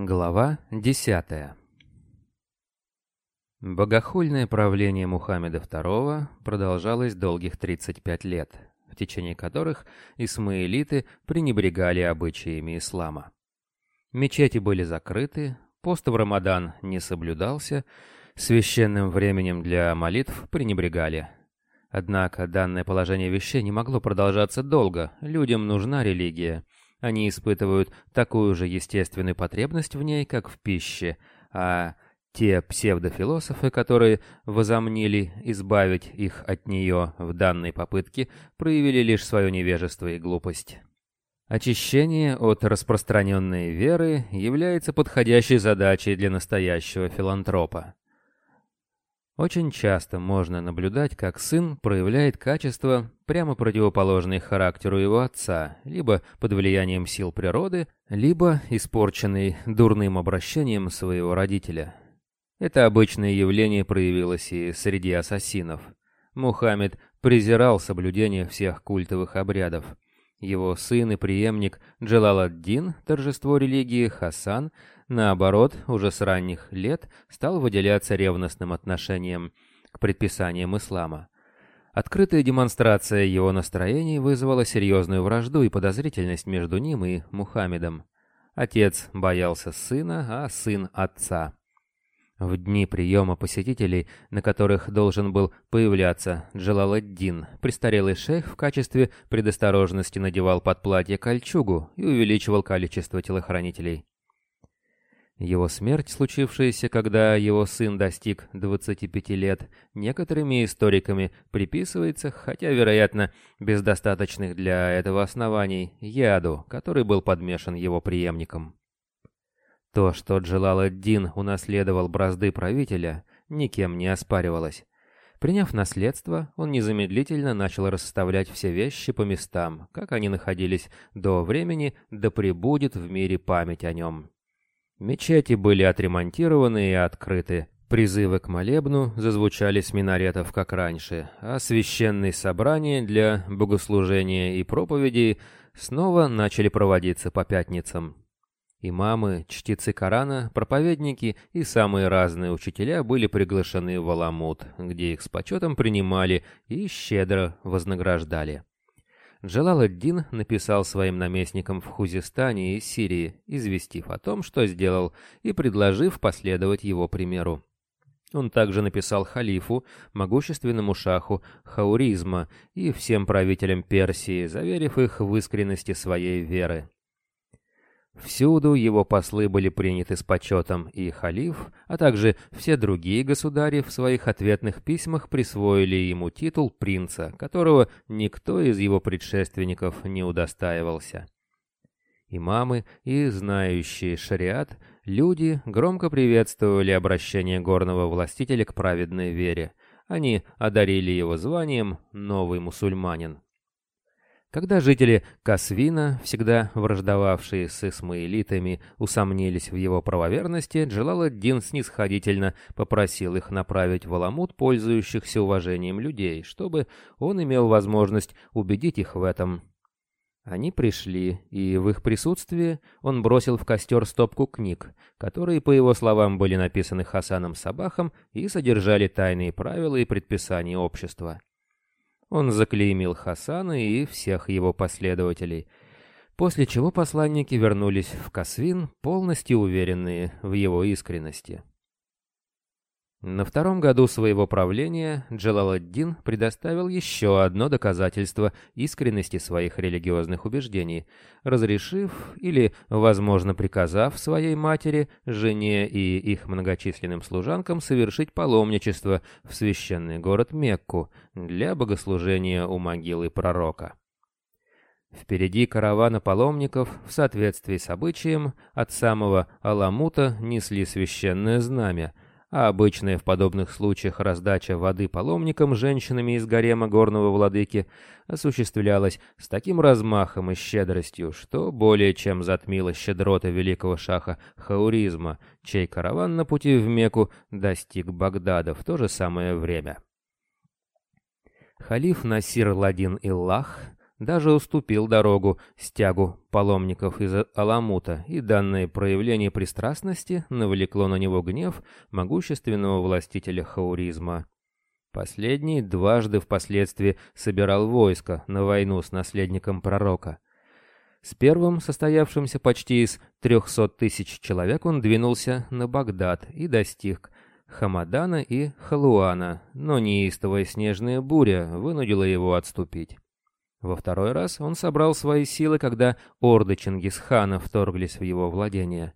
Глава 10 Богохульное правление Мухаммеда II продолжалось долгих 35 лет, в течение которых исмаилиты пренебрегали обычаями ислама. Мечети были закрыты, пост в Рамадан не соблюдался, священным временем для молитв пренебрегали. Однако данное положение вещей не могло продолжаться долго, людям нужна религия – они испытывают такую же естественную потребность в ней, как в пище, а те псевдофилософы, которые возомнили избавить их от нее в данной попытке, проявили лишь свое невежество и глупость. Очищение от распространенной веры является подходящей задачей для настоящего филантропа. Очень часто можно наблюдать, как сын проявляет качества, прямо противоположные характеру его отца, либо под влиянием сил природы, либо испорченный дурным обращением своего родителя. Это обычное явление проявилось и среди ассасинов. Мухаммед презирал соблюдение всех культовых обрядов. Его сын и преемник Джалаладдин, торжество религии Хасан, наоборот, уже с ранних лет стал выделяться ревностным отношением к предписаниям ислама. Открытая демонстрация его настроений вызвала серьезную вражду и подозрительность между ним и Мухаммедом. Отец боялся сына, а сын — отца. В дни приема посетителей, на которых должен был появляться Джалаладдин, престарелый шейх в качестве предосторожности надевал под платье кольчугу и увеличивал количество телохранителей. Его смерть, случившаяся, когда его сын достиг 25 лет, некоторыми историками приписывается, хотя, вероятно, без достаточных для этого оснований, яду, который был подмешан его преемником. То, что Джалал-ад-Дин унаследовал бразды правителя, никем не оспаривалось. Приняв наследство, он незамедлительно начал расставлять все вещи по местам, как они находились до времени, да пребудет в мире память о нем. Мечети были отремонтированы и открыты. Призывы к молебну зазвучали с минаретов, как раньше, а священные собрания для богослужения и проповедей снова начали проводиться по пятницам. Имамы, чтецы Корана, проповедники и самые разные учителя были приглашены в Аламут, где их с почетом принимали и щедро вознаграждали. Джалал-ад-Дин написал своим наместникам в Хузистане и Сирии, известив о том, что сделал, и предложив последовать его примеру. Он также написал халифу, могущественному шаху Хауризма и всем правителям Персии, заверив их в искренности своей веры. Всюду его послы были приняты с почетом, и халиф, а также все другие государи в своих ответных письмах присвоили ему титул принца, которого никто из его предшественников не удостаивался. Имамы и знающие шариат люди громко приветствовали обращение горного властителя к праведной вере. Они одарили его званием «новый мусульманин». Когда жители Касвина, всегда враждовавшие с исмаилитами, усомнились в его правоверности, Джалал-ад-Дин снисходительно попросил их направить в Аламут пользующихся уважением людей, чтобы он имел возможность убедить их в этом. Они пришли, и в их присутствии он бросил в костер стопку книг, которые, по его словам, были написаны Хасаном Сабахом и содержали тайные правила и предписания общества. Он заклеймил Хасана и всех его последователей, после чего посланники вернулись в Касвин, полностью уверенные в его искренности. На втором году своего правления Джалаладдин предоставил еще одно доказательство искренности своих религиозных убеждений, разрешив или, возможно, приказав своей матери, жене и их многочисленным служанкам совершить паломничество в священный город Мекку для богослужения у могилы пророка. Впереди каравана паломников, в соответствии с обычаем, от самого Аламута несли священное знамя – а обычная в подобных случаях раздача воды паломникам женщинами из гарема горного владыки осуществлялась с таким размахом и щедростью, что более чем затмила щедрота великого шаха Хауризма, чей караван на пути в Мекку достиг Багдада в то же самое время. Халиф Насир Ладин Иллах даже уступил дорогу стягу паломников из Аламута, и данное проявление пристрастности навлекло на него гнев могущественного властителя хауризма. Последний дважды впоследствии собирал войско на войну с наследником пророка. С первым, состоявшимся почти из трехсот тысяч человек, он двинулся на Багдад и достиг Хамадана и Халуана, но неистовая снежная буря вынудила его отступить. Во второй раз он собрал свои силы, когда орды Чингисхана вторглись в его владения.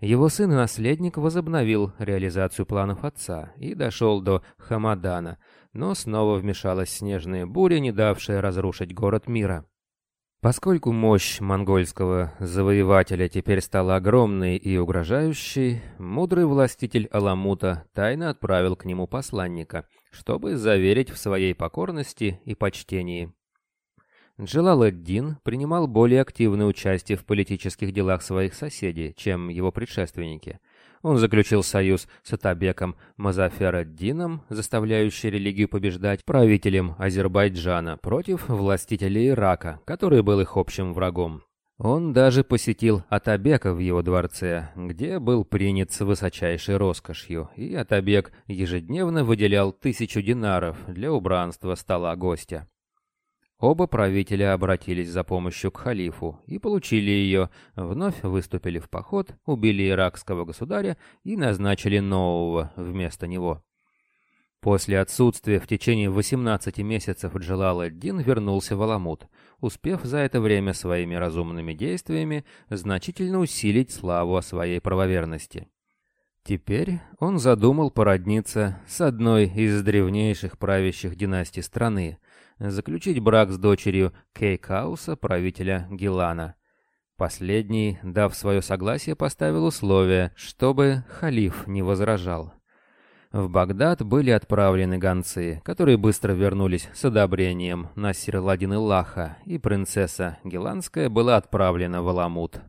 Его сын и наследник возобновил реализацию планов отца и дошел до Хамадана, но снова вмешалась снежная буря, не давшая разрушить город мира. Поскольку мощь монгольского завоевателя теперь стала огромной и угрожающей, мудрый властитель Аламута тайно отправил к нему посланника, чтобы заверить в своей покорности и почтении. Джалал-ад-Дин принимал более активное участие в политических делах своих соседей, чем его предшественники. Он заключил союз с Атабеком Мазафер-ад-Дином, заставляющий религию побеждать правителем Азербайджана против властителей Ирака, который был их общим врагом. Он даже посетил Атабека в его дворце, где был принят с высочайшей роскошью, и Атабек ежедневно выделял тысячу динаров для убранства стола гостя. Оба правителя обратились за помощью к халифу и получили ее, вновь выступили в поход, убили иракского государя и назначили нового вместо него. После отсутствия в течение 18 месяцев Джалал-ад-Дин вернулся в Аламут, успев за это время своими разумными действиями значительно усилить славу о своей правоверности. Теперь он задумал породниться с одной из древнейших правящих династий страны, заключить брак с дочерью Кейкауса, правителя Гилана. Последний, дав свое согласие, поставил условие, чтобы халиф не возражал. В Багдад были отправлены гонцы, которые быстро вернулись с одобрением Насир Ладин Лаха, и принцесса Гиланская была отправлена в Аламут.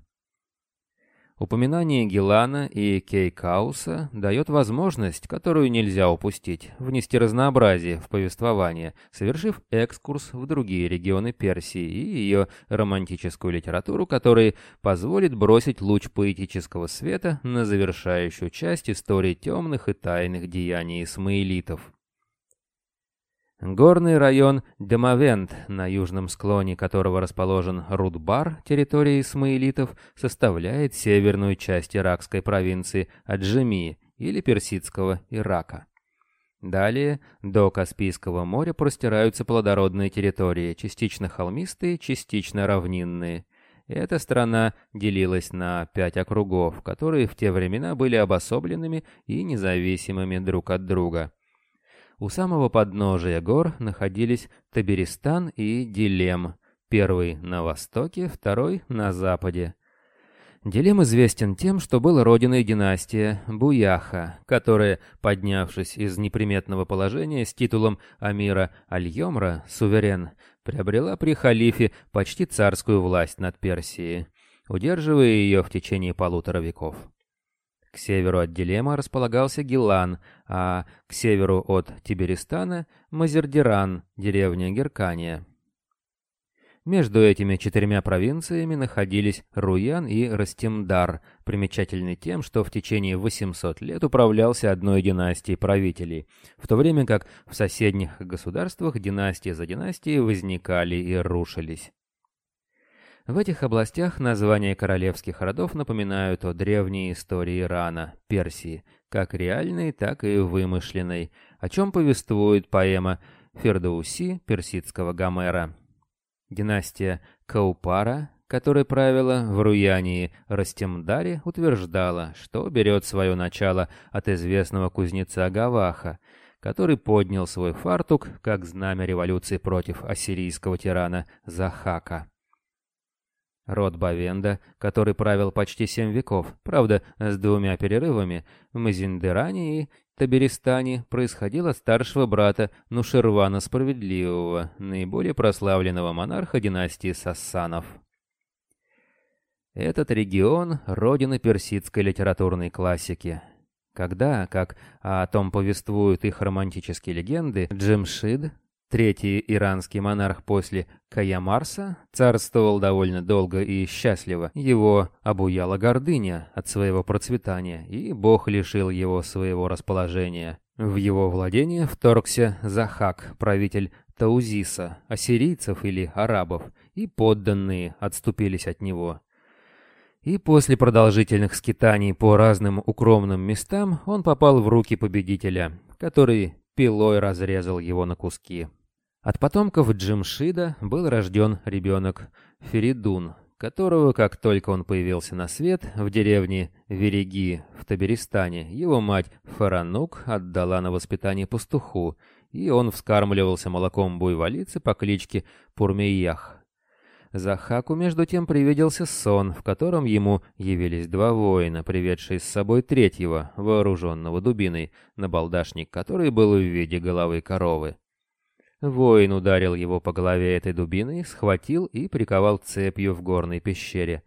Упоминание Гелана и Кейкауса дает возможность, которую нельзя упустить, внести разнообразие в повествование, совершив экскурс в другие регионы Персии и ее романтическую литературу, который позволит бросить луч поэтического света на завершающую часть истории темных и тайных деяний исмаилитов. Горный район Демавент, на южном склоне которого расположен Рудбар, территория исмаилитов, составляет северную часть иракской провинции Аджами или персидского Ирака. Далее до Каспийского моря простираются плодородные территории, частично холмистые, частично равнинные. Эта страна делилась на пять округов, которые в те времена были обособленными и независимыми друг от друга. У самого подножия гор находились Таберистан и Дилем, первый на востоке, второй на западе. Дилем известен тем, что был родиной династии Буяха, которая, поднявшись из неприметного положения с титулом Амира Аль-Йомра, суверен, приобрела при халифе почти царскую власть над Персией, удерживая ее в течение полутора веков. К северу от Дилема располагался Гилан, а к северу от Тиберистана — Мазердиран, деревня Геркания. Между этими четырьмя провинциями находились Руян и Растемдар, примечательный тем, что в течение 800 лет управлялся одной династией правителей, в то время как в соседних государствах династии за династией возникали и рушились. В этих областях названия королевских родов напоминают о древней истории Ирана, Персии, как реальной, так и вымышленной, о чем повествует поэма Фердауси персидского Гомера. Династия Каупара, которая правила в Руянии Растемдаре, утверждала, что берет свое начало от известного кузнеца Гаваха, который поднял свой фартук как знамя революции против ассирийского тирана Захака. Род Бавенда, который правил почти семь веков, правда, с двумя перерывами, в Мазиндеране и Таберистане, происходил от старшего брата Нушервана Справедливого, наиболее прославленного монарха династии Сассанов. Этот регион — родина персидской литературной классики. Когда, как о том повествуют их романтические легенды, Джемшид третий иранский монарх после Каямарса, царствовал довольно долго и счастливо. Его обуяла гордыня от своего процветания, и Бог лишил его своего расположения. В его владение вторгся Захак, правитель Таузиса, ассирийцев или арабов, и подданные отступились от него. И после продолжительных скитаний по разным укромным местам он попал в руки победителя, который пилой разрезал его на куски. От потомков Джимшида был рожден ребенок Феридун, которого, как только он появился на свет в деревне Вереги в Таберистане, его мать Фаранук отдала на воспитание пастуху, и он вскармливался молоком буйволицы по кличке Пурмеях. Захаку, между тем, привиделся сон, в котором ему явились два воина, приведшие с собой третьего, вооруженного дубиной, набалдашник который был в виде головы коровы. Воин ударил его по голове этой дубиной, схватил и приковал цепью в горной пещере.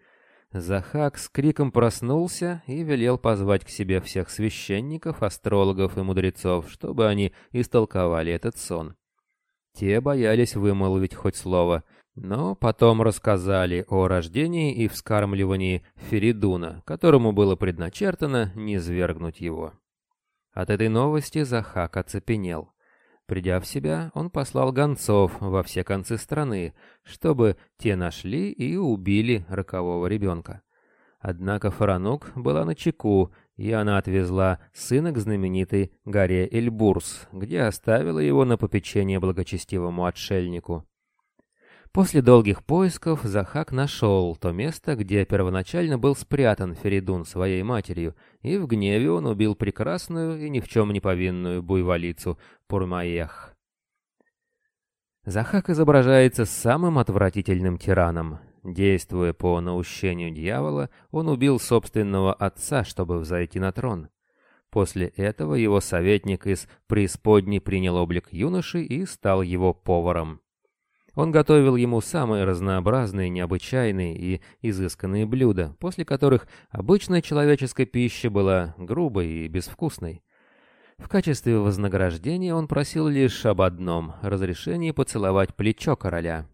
Захак с криком проснулся и велел позвать к себе всех священников, астрологов и мудрецов, чтобы они истолковали этот сон. Те боялись вымолвить хоть слово — но потом рассказали о рождении и вскармливании Феридуна, которому было предначертано не свергнуть его. От этой новости Захак оцепенел. Придя в себя, он послал гонцов во все концы страны, чтобы те нашли и убили рокового ребенка. Однако Фаранук была на чеку, и она отвезла сына к знаменитой горе Эльбурс, где оставила его на попечение благочестивому отшельнику. После долгих поисков Захак нашел то место, где первоначально был спрятан Феридун своей матерью, и в гневе он убил прекрасную и ни в чем не повинную буйволицу Пурмаех. Захак изображается самым отвратительным тираном. Действуя по наущению дьявола, он убил собственного отца, чтобы взойти на трон. После этого его советник из преисподней принял облик юноши и стал его поваром. Он готовил ему самые разнообразные, необычайные и изысканные блюда, после которых обычная человеческая пища была грубой и безвкусной. В качестве вознаграждения он просил лишь об одном — разрешении поцеловать плечо короля.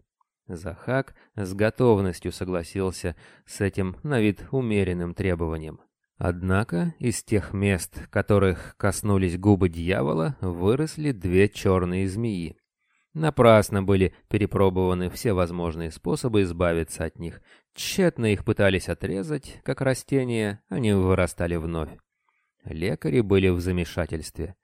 Захак с готовностью согласился с этим на вид умеренным требованием. Однако из тех мест, которых коснулись губы дьявола, выросли две черные змеи. Напрасно были перепробованы все возможные способы избавиться от них. Тщетно их пытались отрезать, как растения, они вырастали вновь. Лекари были в замешательстве.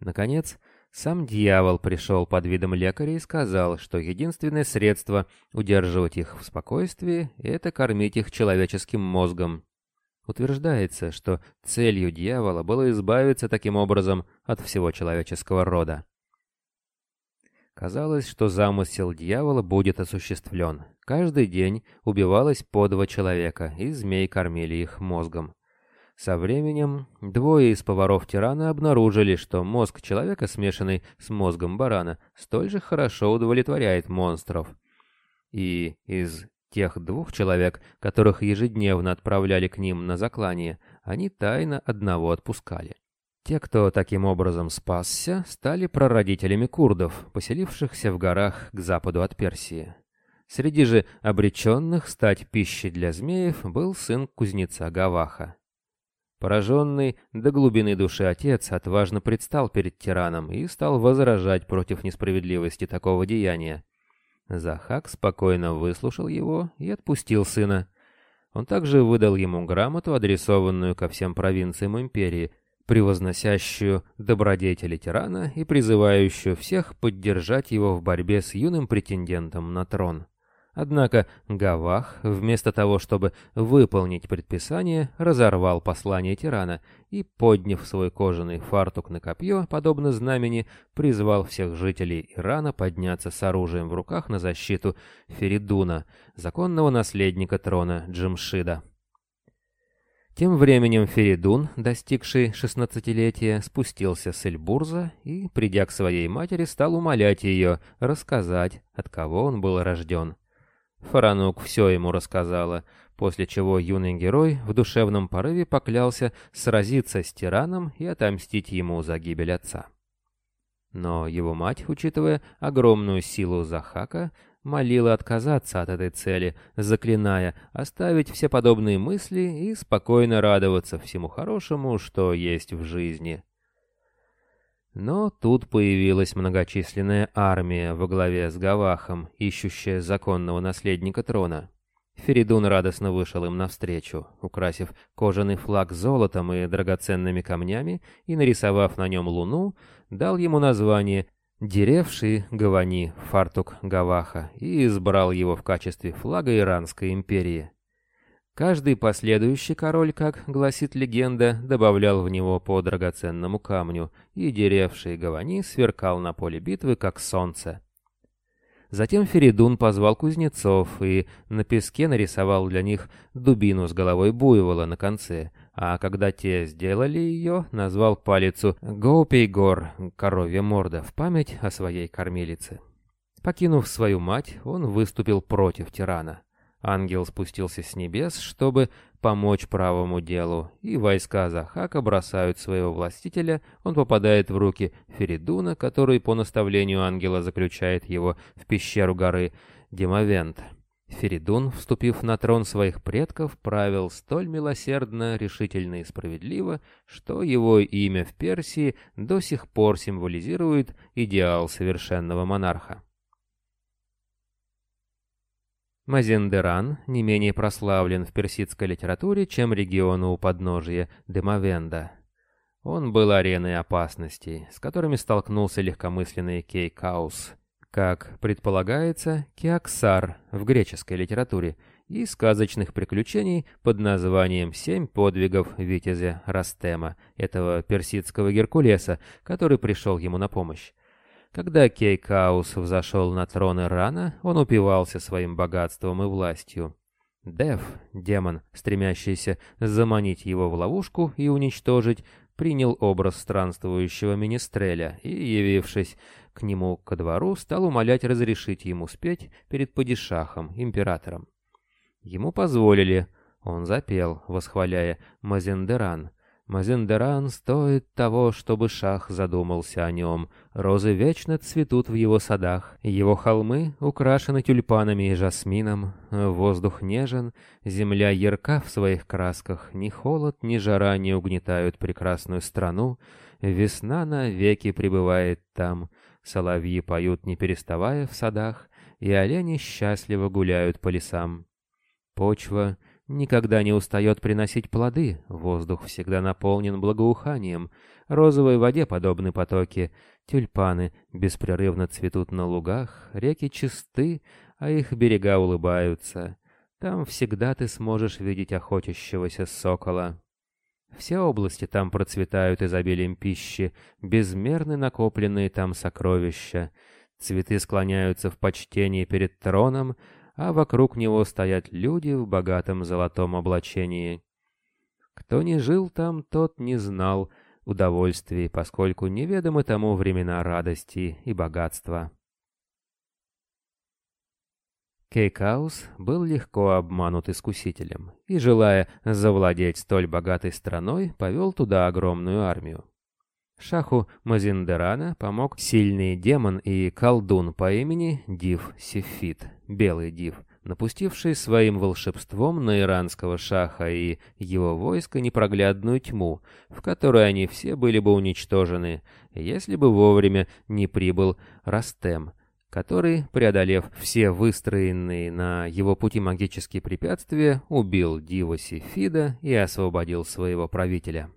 Наконец, сам дьявол пришел под видом лекаря и сказал, что единственное средство удерживать их в спокойствии — это кормить их человеческим мозгом. Утверждается, что целью дьявола было избавиться таким образом от всего человеческого рода. Казалось, что замысел дьявола будет осуществлен. Каждый день убивалось по два человека, и змей кормили их мозгом. Со временем двое из поваров тирана обнаружили, что мозг человека, смешанный с мозгом барана, столь же хорошо удовлетворяет монстров. И из тех двух человек, которых ежедневно отправляли к ним на заклание, они тайно одного отпускали. Те, кто таким образом спасся, стали прародителями курдов, поселившихся в горах к западу от Персии. Среди же обреченных стать пищей для змеев был сын кузнеца Гаваха. Пораженный до глубины души отец отважно предстал перед тираном и стал возражать против несправедливости такого деяния. Захак спокойно выслушал его и отпустил сына. Он также выдал ему грамоту, адресованную ко всем провинциям империи, превозносящую добродетели тирана и призывающую всех поддержать его в борьбе с юным претендентом на трон. Однако Гавах, вместо того, чтобы выполнить предписание, разорвал послание тирана и, подняв свой кожаный фартук на копье, подобно знамени, призвал всех жителей Ирана подняться с оружием в руках на защиту Феридуна, законного наследника трона Джимшида. Тем временем Феридун, достигший шестнадцатилетия, спустился с Эльбурза и, придя к своей матери, стал умолять ее рассказать, от кого он был рожден. Фаранук все ему рассказала, после чего юный герой в душевном порыве поклялся сразиться с тираном и отомстить ему за гибель отца. Но его мать, учитывая огромную силу Захака, молила отказаться от этой цели, заклиная оставить все подобные мысли и спокойно радоваться всему хорошему, что есть в жизни. Но тут появилась многочисленная армия во главе с Гавахом, ищущая законного наследника трона. Феридун радостно вышел им навстречу, украсив кожаный флаг золотом и драгоценными камнями и нарисовав на нем луну, дал ему название «Деревший Гавани, фартук Гаваха» и избрал его в качестве флага Иранской империи. Каждый последующий король, как гласит легенда, добавлял в него по драгоценному камню, и деревший Гавани сверкал на поле битвы, как солнце. Затем Феридун позвал кузнецов и на песке нарисовал для них дубину с головой буйвола на конце, а когда те сделали ее, назвал палицу Гоупейгор, коровья морда, в память о своей кормилице. Покинув свою мать, он выступил против тирана. Ангел спустился с небес, чтобы помочь правому делу, и войска Захака бросают своего властителя, он попадает в руки Феридуна, который по наставлению ангела заключает его в пещеру горы Демовент. Феридун, вступив на трон своих предков, правил столь милосердно, решительно и справедливо, что его имя в Персии до сих пор символизирует идеал совершенного монарха. Мазендеран не менее прославлен в персидской литературе, чем регион у подножия Демавенда. Он был ареной опасностей, с которыми столкнулся легкомысленный Кейкаус, как предполагается, Кеоксар в греческой литературе, и сказочных приключений под названием «Семь подвигов Витязя Растема», этого персидского Геркулеса, который пришел ему на помощь. Когда Кейкаус взошел на трон Ирана, он упивался своим богатством и властью. Дев, демон, стремящийся заманить его в ловушку и уничтожить, принял образ странствующего министреля и, явившись к нему ко двору, стал умолять разрешить ему спеть перед падишахом, императором. Ему позволили, он запел, восхваляя Мазендеран, Мазендеран стоит того, чтобы шах задумался о нем. Розы вечно цветут в его садах. Его холмы украшены тюльпанами и жасмином. Воздух нежен, земля ярка в своих красках. Ни холод, ни жара не угнетают прекрасную страну. Весна навеки пребывает там. Соловьи поют, не переставая в садах, и олени счастливо гуляют по лесам. Почва — никогда не устает приносить плоды, воздух всегда наполнен благоуханием, розовой воде подобны потоки, тюльпаны беспрерывно цветут на лугах, реки чисты, а их берега улыбаются. Там всегда ты сможешь видеть охотящегося сокола. Все области там процветают изобилием пищи, безмерны накопленные там сокровища. Цветы склоняются в почтении перед троном, а вокруг него стоят люди в богатом золотом облачении. Кто не жил там, тот не знал удовольствий, поскольку неведомы тому времена радости и богатства. Кейкаус был легко обманут искусителем и, желая завладеть столь богатой страной, повел туда огромную армию. Шаху Мазиндерана помог сильный демон и колдун по имени Див Сефит, Белый Див, напустивший своим волшебством на иранского шаха и его войско непроглядную тьму, в которой они все были бы уничтожены, если бы вовремя не прибыл Растем, который, преодолев все выстроенные на его пути магические препятствия, убил Дива Сефида и освободил своего правителя.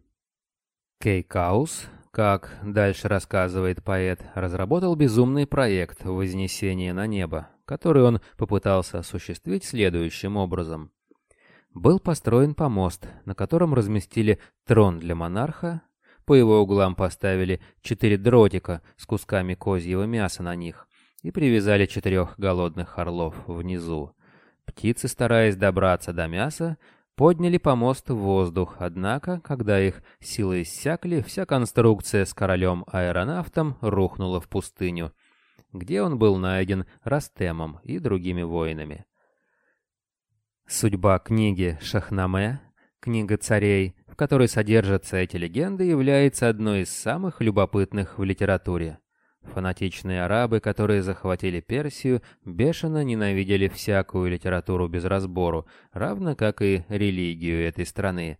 Кейкаус как дальше рассказывает поэт, разработал безумный проект вознесения на небо, который он попытался осуществить следующим образом. Был построен помост, на котором разместили трон для монарха, по его углам поставили четыре дротика с кусками козьего мяса на них и привязали четырех голодных орлов внизу. Птицы, стараясь добраться до мяса, подняли помост в воздух, однако, когда их силы иссякли, вся конструкция с королем-аэронавтом рухнула в пустыню, где он был найден Растемом и другими воинами. Судьба книги Шахнаме, книга царей, в которой содержатся эти легенды, является одной из самых любопытных в литературе. Фанатичные арабы, которые захватили Персию, бешено ненавидели всякую литературу без разбору, равно как и религию этой страны.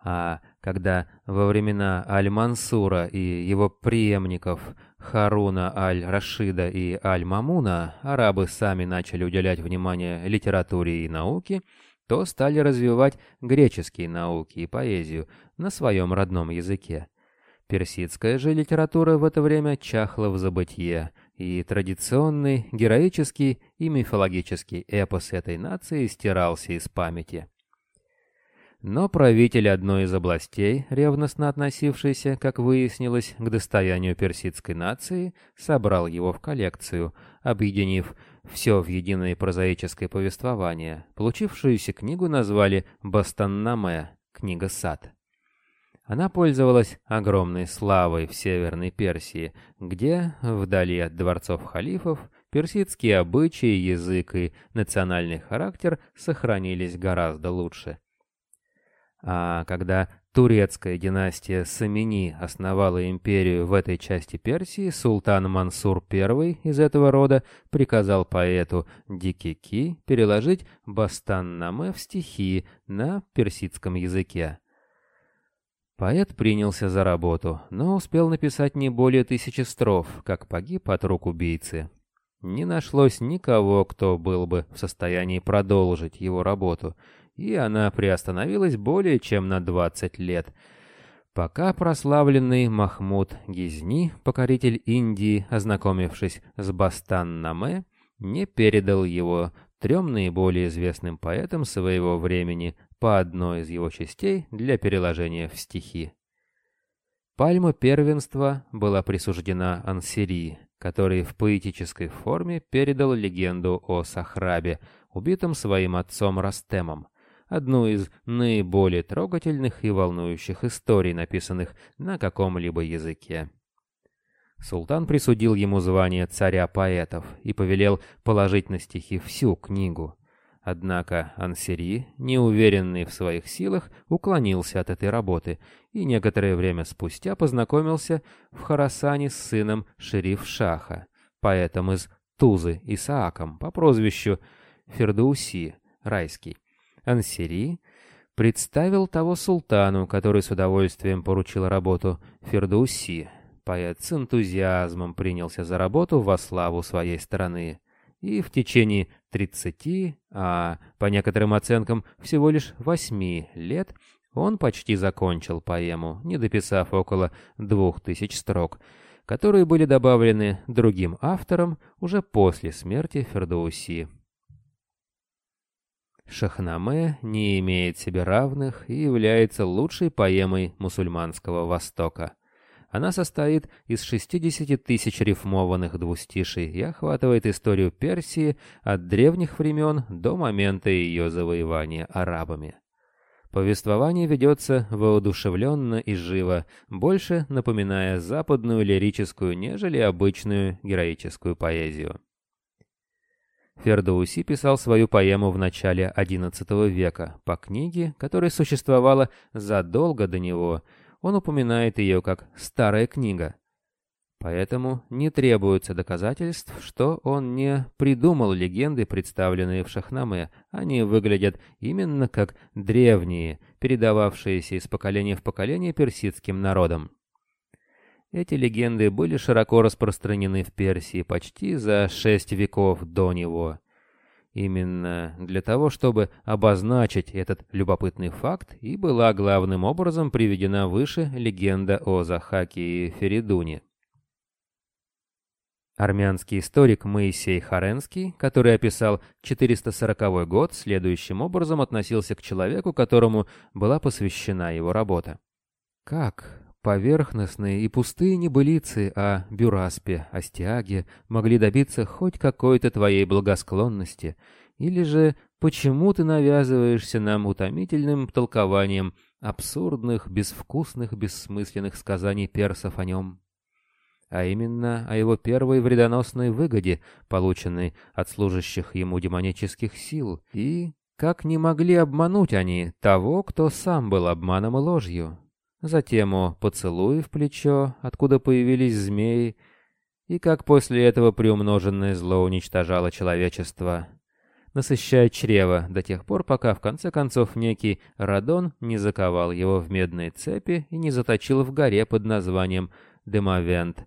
А когда во времена Аль-Мансура и его преемников Харуна Аль-Рашида и Аль-Мамуна арабы сами начали уделять внимание литературе и науке, то стали развивать греческие науки и поэзию на своем родном языке. Персидская же литература в это время чахла в забытье, и традиционный, героический и мифологический эпос этой нации стирался из памяти. Но правитель одной из областей, ревностно относившийся, как выяснилось, к достоянию персидской нации, собрал его в коллекцию, объединив все в единое прозаическое повествование. Получившуюся книгу назвали «Бастаннаме» — «Книга-сад». Она пользовалась огромной славой в Северной Персии, где, вдали от дворцов халифов, персидские обычаи, язык и национальный характер сохранились гораздо лучше. А когда турецкая династия Самини основала империю в этой части Персии, султан Мансур I из этого рода приказал поэту Дикики переложить Бастан-Наме в стихи на персидском языке. Поэт принялся за работу, но успел написать не более тысячи строф, как погиб от рук убийцы. Не нашлось никого, кто был бы в состоянии продолжить его работу, и она приостановилась более чем на 20 лет, пока прославленный Махмуд Гизни, покоритель Индии, ознакомившись с Бастан-Наме, не передал его трем наиболее известным поэтам своего времени по одной из его частей для переложения в стихи. Пальма первенства была присуждена Ансири, который в поэтической форме передал легенду о Сахрабе, убитом своим отцом Растемом, одну из наиболее трогательных и волнующих историй, написанных на каком-либо языке. Султан присудил ему звание царя поэтов и повелел положить на стихи всю книгу. Однако Ансери, неуверенный в своих силах, уклонился от этой работы и некоторое время спустя познакомился в Харасане с сыном шериф Шаха, поэтом из Тузы Исааком по прозвищу Фердауси, райский. Ансери представил того султану, который с удовольствием поручил работу Фердауси, Поэт с энтузиазмом принялся за работу во славу своей страны. И в течение 30, а по некоторым оценкам всего лишь 8 лет, он почти закончил поэму, не дописав около двух тысяч строк, которые были добавлены другим автором уже после смерти Фердоуси. Шахнаме не имеет себе равных и является лучшей поэмой мусульманского Востока. Она состоит из 60 тысяч рифмованных двустишей и охватывает историю Персии от древних времен до момента ее завоевания арабами. Повествование ведется воодушевленно и живо, больше напоминая западную лирическую, нежели обычную героическую поэзию. Фердоуси писал свою поэму в начале XI века по книге, которая существовала задолго до него – он упоминает ее как «старая книга». Поэтому не требуется доказательств, что он не придумал легенды, представленные в Шахнаме. Они выглядят именно как древние, передававшиеся из поколения в поколение персидским народам. Эти легенды были широко распространены в Персии почти за шесть веков до него. Именно для того, чтобы обозначить этот любопытный факт, и была главным образом приведена выше легенда о Захаке и Феридуне. Армянский историк Моисей Харенский, который описал 440 год, следующим образом относился к человеку, которому была посвящена его работа. Как поверхностные и пустые небылицы о Бюраспе, Астиаге могли добиться хоть какой-то твоей благосклонности, или же почему ты навязываешься нам утомительным толкованием абсурдных, безвкусных, бессмысленных сказаний персов о нем? А именно о его первой вредоносной выгоде, полученной от служащих ему демонических сил, и как не могли обмануть они того, кто сам был обманом и ложью. Затем о поцелуе в плечо, откуда появились змеи, и как после этого приумноженное зло уничтожало человечество, насыщая чрево до тех пор, пока в конце концов некий Радон не заковал его в медные цепи и не заточил в горе под названием Демовент.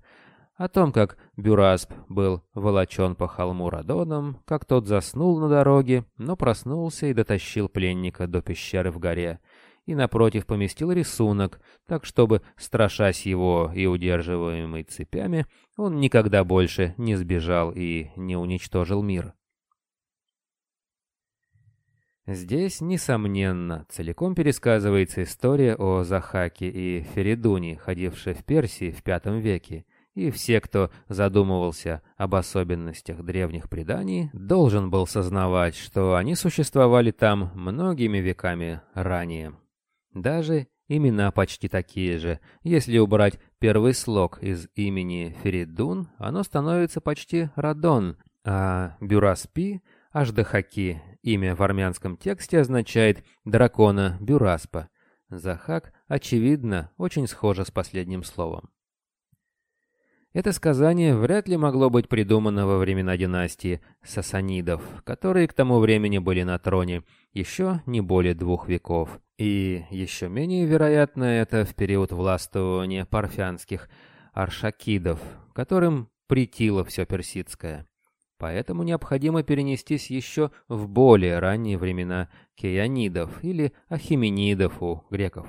О том, как Бюрасп был волочен по холму Радоном, как тот заснул на дороге, но проснулся и дотащил пленника до пещеры в горе, и напротив поместил рисунок, так чтобы, страшась его и удерживаемый цепями, он никогда больше не сбежал и не уничтожил мир. Здесь, несомненно, целиком пересказывается история о Захаке и Феридуне, ходившей в Персии в V веке, и все, кто задумывался об особенностях древних преданий, должен был сознавать, что они существовали там многими веками ранее. Даже имена почти такие же. Если убрать первый слог из имени Феридун, оно становится почти Радон, а Бюраспи — Аждахаки Имя в армянском тексте означает «дракона Бюраспа». Захак, очевидно, очень схоже с последним словом. Это сказание вряд ли могло быть придумано во времена династии Сасанидов, которые к тому времени были на троне еще не более двух веков. И еще менее вероятно это в период властвования парфянских аршакидов, которым притило все персидское. Поэтому необходимо перенестись еще в более ранние времена кеянидов или ахименидов у греков.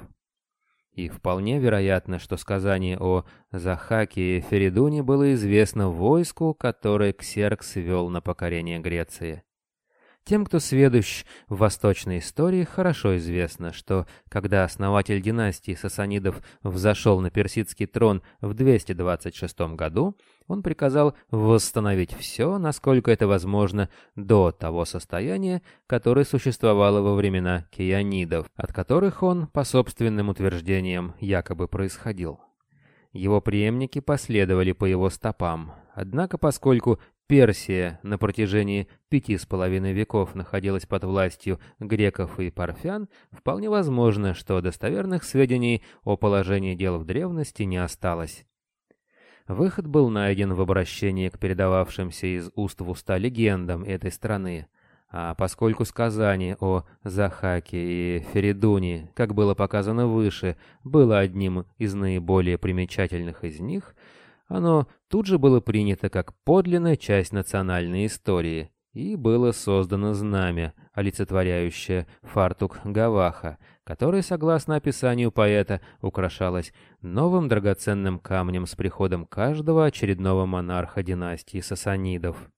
И вполне вероятно, что сказание о Захаке и Феридуне было известно войску, которое Ксеркс вел на покорение Греции. Тем, кто сведущ в восточной истории, хорошо известно, что когда основатель династии сасанидов взошел на персидский трон в 226 году, он приказал восстановить все, насколько это возможно, до того состояния, которое существовало во времена кианидов, от которых он, по собственным утверждениям, якобы происходил. Его преемники последовали по его стопам, однако поскольку Персия на протяжении пяти с половиной веков находилась под властью греков и парфян, вполне возможно, что достоверных сведений о положении дел в древности не осталось. Выход был найден в обращении к передававшимся из уст в уста легендам этой страны, а поскольку сказание о Захаке и Феридуне, как было показано выше, было одним из наиболее примечательных из них – оно тут же было принято как подлинная часть национальной истории, и было создано знамя, олицетворяющее фартук Гаваха, которое, согласно описанию поэта, украшалось новым драгоценным камнем с приходом каждого очередного монарха династии сасанидов.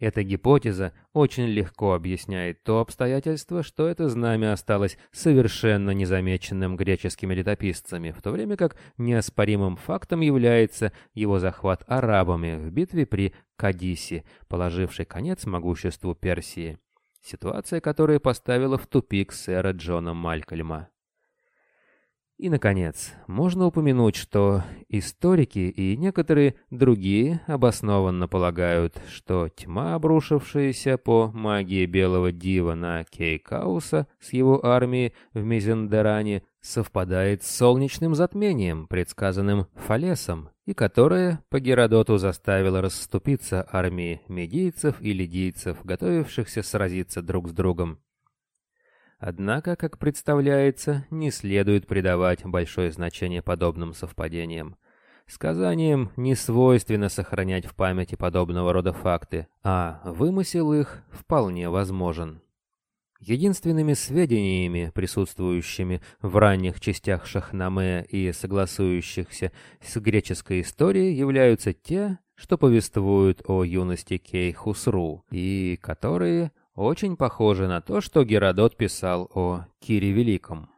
Эта гипотеза очень легко объясняет то обстоятельство, что это знамя осталось совершенно незамеченным греческими летописцами, в то время как неоспоримым фактом является его захват арабами в битве при Кадисе, положившей конец могуществу Персии. Ситуация, которая поставила в тупик сэра Джона Малькольма. И, наконец, можно упомянуть, что историки и некоторые другие обоснованно полагают, что тьма, обрушившаяся по магии Белого Дива на Кейкауса с его армией в Мизендеране, совпадает с солнечным затмением, предсказанным Фалесом, и которое по Геродоту заставило расступиться армии медийцев и лидийцев, готовившихся сразиться друг с другом. Однако, как представляется, не следует придавать большое значение подобным совпадениям. Сказаниям не свойственно сохранять в памяти подобного рода факты, а вымысел их вполне возможен. Единственными сведениями, присутствующими в ранних частях Шахнаме и согласующихся с греческой историей, являются те, что повествуют о юности Кей-Хусру, и которые очень похоже на то, что Геродот писал о Кире Великом.